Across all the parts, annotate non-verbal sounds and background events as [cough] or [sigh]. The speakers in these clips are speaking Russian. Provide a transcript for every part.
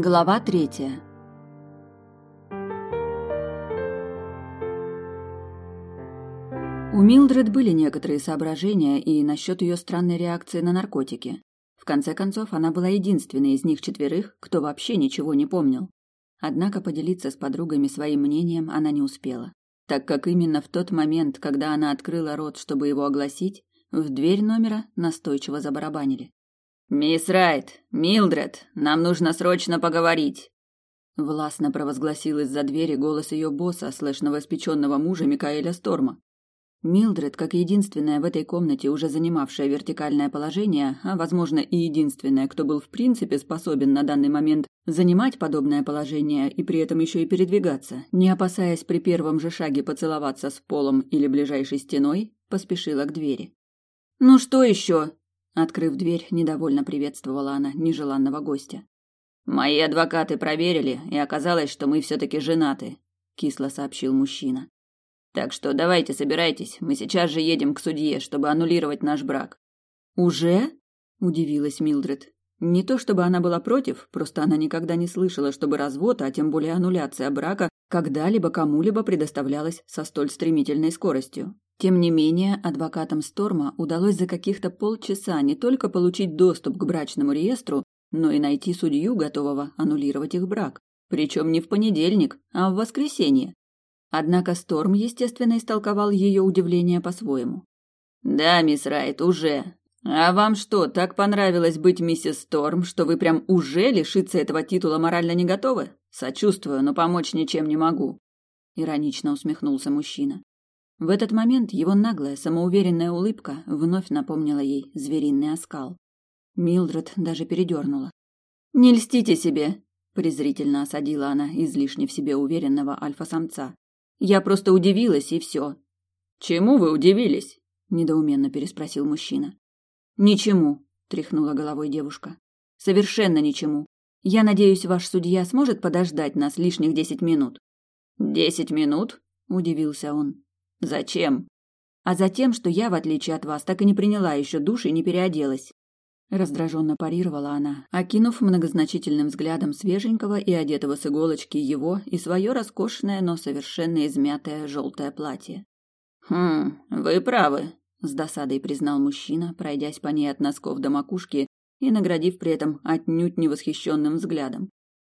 Глава третья. У Милдред были некоторые соображения и насчет ее странной реакции на наркотики. В конце концов, она была единственной из них четверых, кто вообще ничего не помнил. Однако поделиться с подругами своим мнением она не успела, так как именно в тот момент, когда она открыла рот, чтобы его огласить, в дверь номера настойчиво забарабанили. «Мисс Райт, Милдред, нам нужно срочно поговорить!» Властно провозгласил из-за двери голос ее босса, слэш новоиспеченного мужа Микаэля Сторма. Милдред, как единственная в этой комнате, уже занимавшая вертикальное положение, а, возможно, и единственная, кто был в принципе способен на данный момент занимать подобное положение и при этом еще и передвигаться, не опасаясь при первом же шаге поцеловаться с полом или ближайшей стеной, поспешила к двери. «Ну что еще?» Открыв дверь, недовольно приветствовала она нежеланного гостя. Мои адвокаты проверили, и оказалось, что мы все-таки женаты, кисло сообщил мужчина. Так что давайте собирайтесь, мы сейчас же едем к судье, чтобы аннулировать наш брак. Уже? удивилась Милдред. Не то чтобы она была против, просто она никогда не слышала, чтобы развод, а тем более аннуляция брака, когда-либо кому-либо предоставлялась со столь стремительной скоростью. Тем не менее, адвокатам Сторма удалось за каких-то полчаса не только получить доступ к брачному реестру, но и найти судью, готового аннулировать их брак. Причем не в понедельник, а в воскресенье. Однако Сторм, естественно, истолковал ее удивление по-своему. «Да, мисс Райт, уже. А вам что, так понравилось быть миссис Сторм, что вы прям уже лишиться этого титула морально не готовы? Сочувствую, но помочь ничем не могу», — иронично усмехнулся мужчина. В этот момент его наглая, самоуверенная улыбка вновь напомнила ей звериный оскал. Милдред даже передернула. «Не льстите себе!» – презрительно осадила она излишне в себе уверенного альфа-самца. «Я просто удивилась, и все». «Чему вы удивились?» – недоуменно переспросил мужчина. «Ничему», – тряхнула головой девушка. «Совершенно ничему. Я надеюсь, ваш судья сможет подождать нас лишних десять минут». «Десять минут?» – удивился он. Зачем? А затем, что я, в отличие от вас, так и не приняла еще душ и не переоделась. Раздраженно парировала она, окинув многозначительным взглядом свеженького и одетого с иголочки его и свое роскошное, но совершенно измятое желтое платье. «Хм, вы правы», — с досадой признал мужчина, пройдясь по ней от носков до макушки и наградив при этом отнюдь невосхищенным взглядом.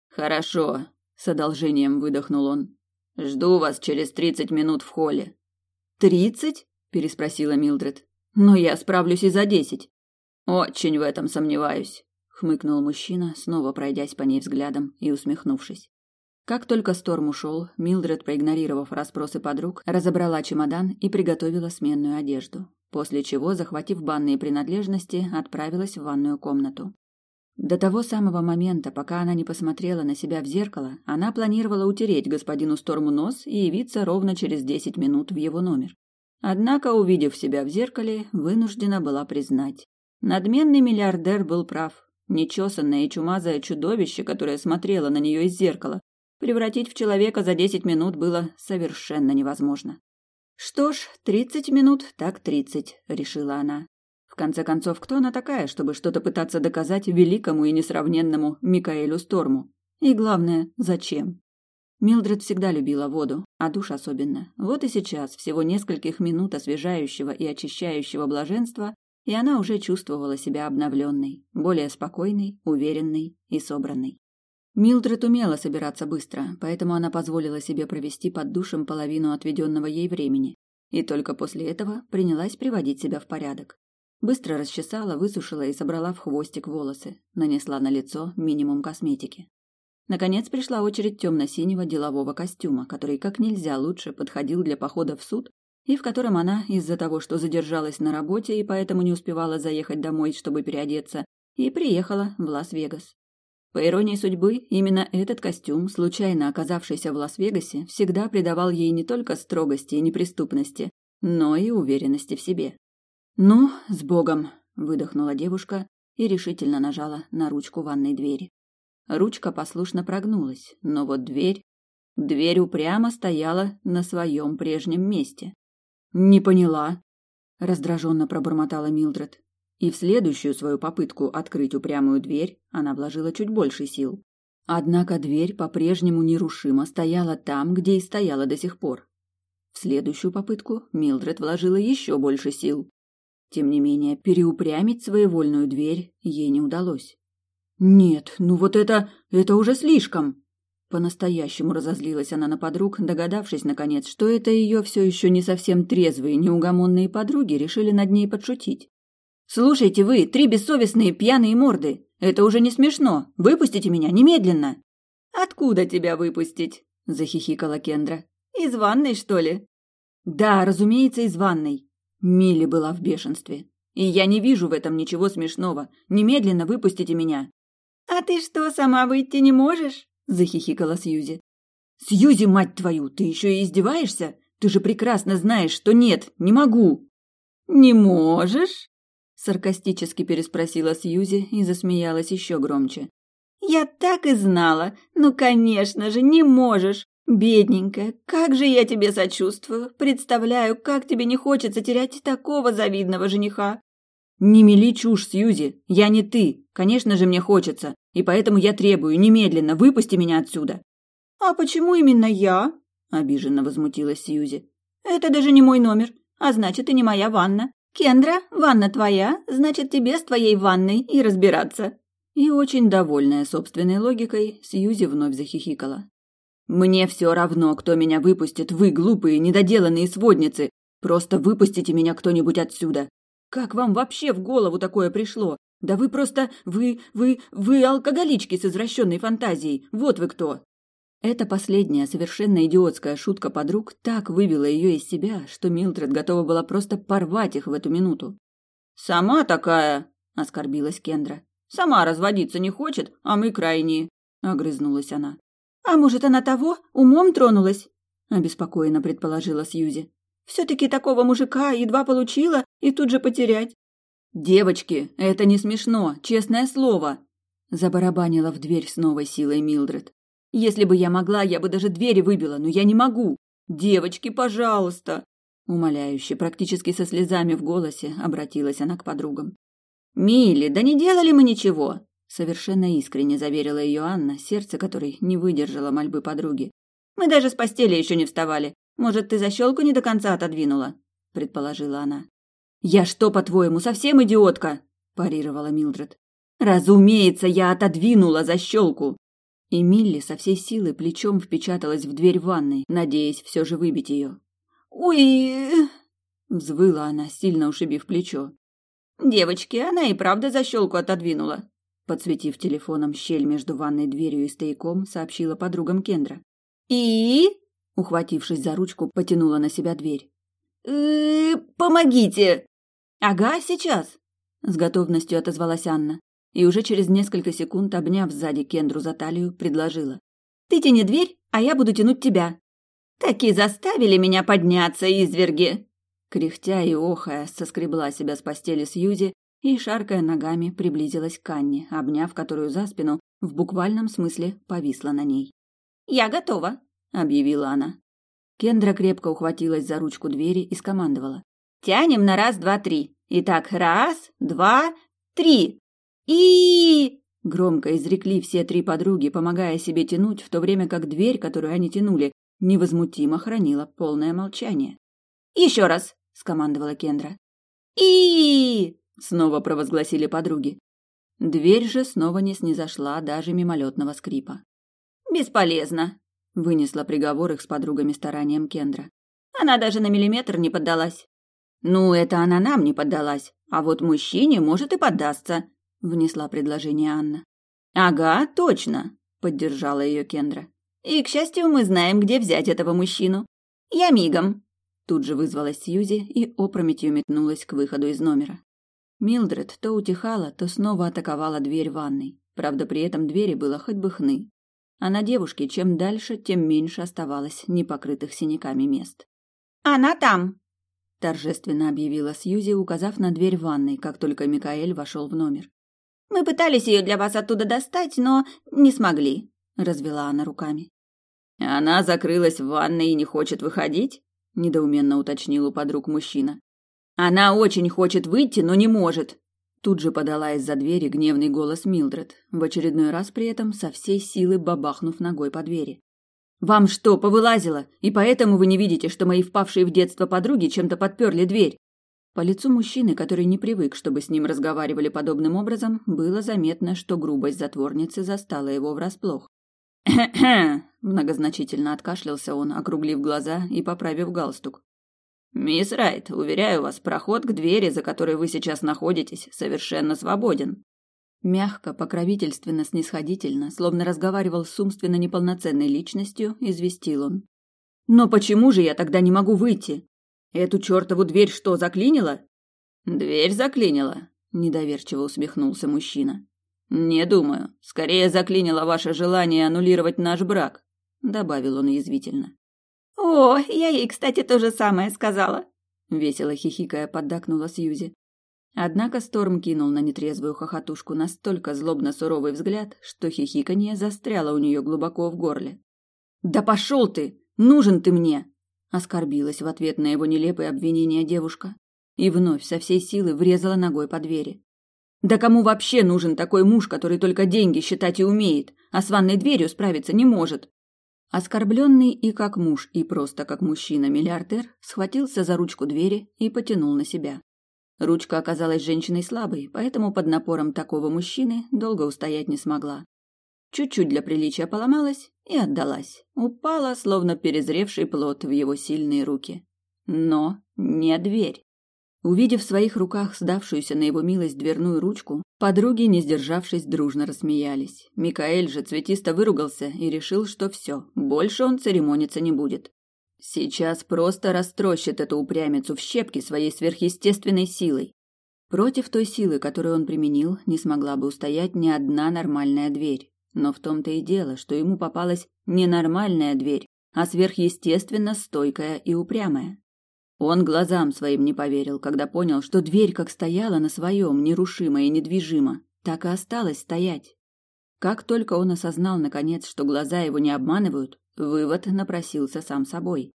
«Хорошо», — с одолжением выдохнул он. «Жду вас через тридцать минут в холле». «Тридцать?» – переспросила Милдред. «Но я справлюсь и за десять». «Очень в этом сомневаюсь», – хмыкнул мужчина, снова пройдясь по ней взглядом и усмехнувшись. Как только Сторм ушел, Милдред, проигнорировав расспросы подруг, разобрала чемодан и приготовила сменную одежду, после чего, захватив банные принадлежности, отправилась в ванную комнату. До того самого момента, пока она не посмотрела на себя в зеркало, она планировала утереть господину Сторму нос и явиться ровно через десять минут в его номер. Однако, увидев себя в зеркале, вынуждена была признать. Надменный миллиардер был прав. Нечесанное и чумазое чудовище, которое смотрело на нее из зеркала, превратить в человека за десять минут было совершенно невозможно. «Что ж, тридцать минут, так тридцать», — решила она. В конце концов, кто она такая, чтобы что-то пытаться доказать великому и несравненному Микаэлю Сторму? И главное, зачем? Милдред всегда любила воду, а душ особенно. Вот и сейчас, всего нескольких минут освежающего и очищающего блаженства, и она уже чувствовала себя обновленной, более спокойной, уверенной и собранной. Милдред умела собираться быстро, поэтому она позволила себе провести под душем половину отведенного ей времени, и только после этого принялась приводить себя в порядок. Быстро расчесала, высушила и собрала в хвостик волосы, нанесла на лицо минимум косметики. Наконец пришла очередь темно-синего делового костюма, который как нельзя лучше подходил для похода в суд и в котором она, из-за того, что задержалась на работе и поэтому не успевала заехать домой, чтобы переодеться, и приехала в Лас-Вегас. По иронии судьбы, именно этот костюм, случайно оказавшийся в Лас-Вегасе, всегда придавал ей не только строгости и неприступности, но и уверенности в себе. «Ну, с Богом!» – выдохнула девушка и решительно нажала на ручку ванной двери. Ручка послушно прогнулась, но вот дверь... Дверь упрямо стояла на своем прежнем месте. «Не поняла», – раздраженно пробормотала Милдред. И в следующую свою попытку открыть упрямую дверь она вложила чуть больше сил. Однако дверь по-прежнему нерушимо стояла там, где и стояла до сих пор. В следующую попытку Милдред вложила еще больше сил. Тем не менее, переупрямить своевольную дверь ей не удалось. «Нет, ну вот это... это уже слишком!» По-настоящему разозлилась она на подруг, догадавшись, наконец, что это ее все еще не совсем трезвые, неугомонные подруги решили над ней подшутить. «Слушайте вы, три бессовестные пьяные морды! Это уже не смешно! Выпустите меня немедленно!» «Откуда тебя выпустить?» – захихикала Кендра. «Из ванной, что ли?» «Да, разумеется, из ванной!» Милли была в бешенстве. «И я не вижу в этом ничего смешного. Немедленно выпустите меня!» «А ты что, сама выйти не можешь?» – захихикала Сьюзи. «Сьюзи, мать твою, ты еще и издеваешься? Ты же прекрасно знаешь, что нет, не могу!» «Не можешь?» Саркастически переспросила Сьюзи и засмеялась еще громче. «Я так и знала! Ну, конечно же, не можешь! Бедненькая, как же я тебе сочувствую! Представляю, как тебе не хочется терять такого завидного жениха!» «Не мели чушь, Сьюзи! Я не ты! Конечно же, мне хочется! И поэтому я требую, немедленно, выпусти меня отсюда!» «А почему именно я?» – обиженно возмутилась Сьюзи. «Это даже не мой номер, а значит, и не моя ванна. «Кендра, ванна твоя, значит, тебе с твоей ванной и разбираться». И очень довольная собственной логикой, Сьюзи вновь захихикала. «Мне все равно, кто меня выпустит, вы, глупые, недоделанные сводницы. Просто выпустите меня кто-нибудь отсюда. Как вам вообще в голову такое пришло? Да вы просто... вы... вы... вы алкоголички с извращенной фантазией. Вот вы кто!» Эта последняя, совершенно идиотская шутка подруг так вывела ее из себя, что Милдред готова была просто порвать их в эту минуту. «Сама такая!» – оскорбилась Кендра. «Сама разводиться не хочет, а мы крайние!» – огрызнулась она. «А может, она того? Умом тронулась?» – обеспокоенно предположила Сьюзи. «Все-таки такого мужика едва получила и тут же потерять». «Девочки, это не смешно, честное слово!» – забарабанила в дверь с новой силой Милдред. Если бы я могла, я бы даже двери выбила, но я не могу. Девочки, пожалуйста!» Умоляюще, практически со слезами в голосе, обратилась она к подругам. «Милли, да не делали мы ничего!» Совершенно искренне заверила ее Анна, сердце которой не выдержало мольбы подруги. «Мы даже с постели еще не вставали. Может, ты защелку не до конца отодвинула?» предположила она. «Я что, по-твоему, совсем идиотка?» парировала Милдред. «Разумеется, я отодвинула защелку!» И Милли со всей силы плечом впечаталась в дверь ванной, надеясь все же выбить ее. «Ой!» — взвыла она, сильно ушибив плечо. «Девочки, она и правда защелку отодвинула», — подсветив телефоном щель между ванной дверью и стояком, сообщила подругам Кендра. «И?» — ухватившись за ручку, потянула на себя дверь. «Э, «Помогите!» «Ага, сейчас!» — с готовностью отозвалась Анна и уже через несколько секунд, обняв сзади Кендру за талию, предложила. «Ты тяни дверь, а я буду тянуть тебя». «Таки заставили меня подняться, изверги!» Кряхтя и охая, соскребла себя с постели Сьюзи и, шаркая ногами, приблизилась к Анне, обняв которую за спину, в буквальном смысле повисла на ней. «Я готова», — объявила она. Кендра крепко ухватилась за ручку двери и скомандовала. «Тянем на раз, два, три. Итак, раз, два, три!» И громко изрекли все три подруги, помогая себе тянуть, в то время как дверь, которую они тянули, невозмутимо хранила полное молчание. «Еще раз!» — скомандовала Кендра. и снова провозгласили подруги. Дверь же снова не снизошла даже мимолетного скрипа. «Бесполезно», — вынесла приговор их с подругами старанием Кендра. «Она даже на миллиметр не поддалась». «Ну, это она нам не поддалась, а вот мужчине может и поддастся», внесла предложение Анна. Ага, точно, поддержала ее Кендра. И к счастью, мы знаем, где взять этого мужчину. Я мигом. Тут же вызвалась Сьюзи и опрометью метнулась к выходу из номера. Милдред то утихала, то снова атаковала дверь ванной. Правда, при этом двери было хоть бы хны. А на девушке чем дальше, тем меньше оставалось непокрытых синяками мест. «Она там!» – торжественно объявила Сьюзи, указав на дверь ванной, как только Микаэль вошел в номер. Мы пытались ее для вас оттуда достать, но не смогли», — развела она руками. «Она закрылась в ванной и не хочет выходить?» — недоуменно уточнил у подруг мужчина. «Она очень хочет выйти, но не может», Тут же подала из-за двери гневный голос Милдред, в очередной раз при этом со всей силы бабахнув ногой по двери. «Вам что, повылазило? И поэтому вы не видите, что мои впавшие в детство подруги чем-то подперли дверь?» По лицу мужчины, который не привык, чтобы с ним разговаривали подобным образом, было заметно, что грубость затворницы застала его врасплох. [clears throat] многозначительно откашлялся он, округлив глаза и поправив галстук. «Мисс Райт, уверяю вас, проход к двери, за которой вы сейчас находитесь, совершенно свободен». Мягко, покровительственно, снисходительно, словно разговаривал с умственно неполноценной личностью, известил он. «Но почему же я тогда не могу выйти? Эту чертову дверь что, заклинило? Дверь заклинила, недоверчиво усмехнулся мужчина. Не думаю. Скорее заклинило ваше желание аннулировать наш брак, добавил он язвительно. О, я ей, кстати, то же самое сказала, весело хихикая поддакнула Сьюзи. Однако Сторм кинул на нетрезвую хохотушку настолько злобно суровый взгляд, что хихиканье застряло у нее глубоко в горле. «Да пошел ты! Нужен ты мне!» Оскорбилась в ответ на его нелепые обвинения девушка и вновь со всей силы врезала ногой по двери. Да кому вообще нужен такой муж, который только деньги считать и умеет, а с ванной дверью справиться не может? Оскорбленный и как муж, и просто как мужчина-миллиардер схватился за ручку двери и потянул на себя. Ручка оказалась женщиной слабой, поэтому под напором такого мужчины долго устоять не смогла чуть-чуть для приличия поломалась и отдалась. Упала, словно перезревший плод в его сильные руки. Но не дверь. Увидев в своих руках сдавшуюся на его милость дверную ручку, подруги, не сдержавшись, дружно рассмеялись. Микаэль же цветисто выругался и решил, что все, больше он церемониться не будет. Сейчас просто растрощит эту упрямицу в щепки своей сверхъестественной силой. Против той силы, которую он применил, не смогла бы устоять ни одна нормальная дверь. Но в том-то и дело, что ему попалась не нормальная дверь, а сверхъестественно стойкая и упрямая. Он глазам своим не поверил, когда понял, что дверь как стояла на своем, нерушимо и недвижимо, так и осталась стоять. Как только он осознал, наконец, что глаза его не обманывают, вывод напросился сам собой.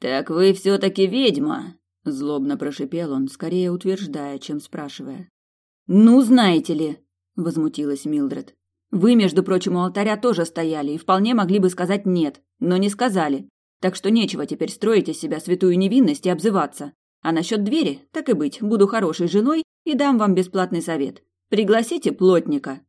«Так вы все-таки ведьма!» – злобно прошипел он, скорее утверждая, чем спрашивая. «Ну, знаете ли!» – возмутилась Милдред. Вы, между прочим, у алтаря тоже стояли и вполне могли бы сказать «нет», но не сказали. Так что нечего теперь строить из себя святую невинность и обзываться. А насчет двери, так и быть, буду хорошей женой и дам вам бесплатный совет. Пригласите плотника.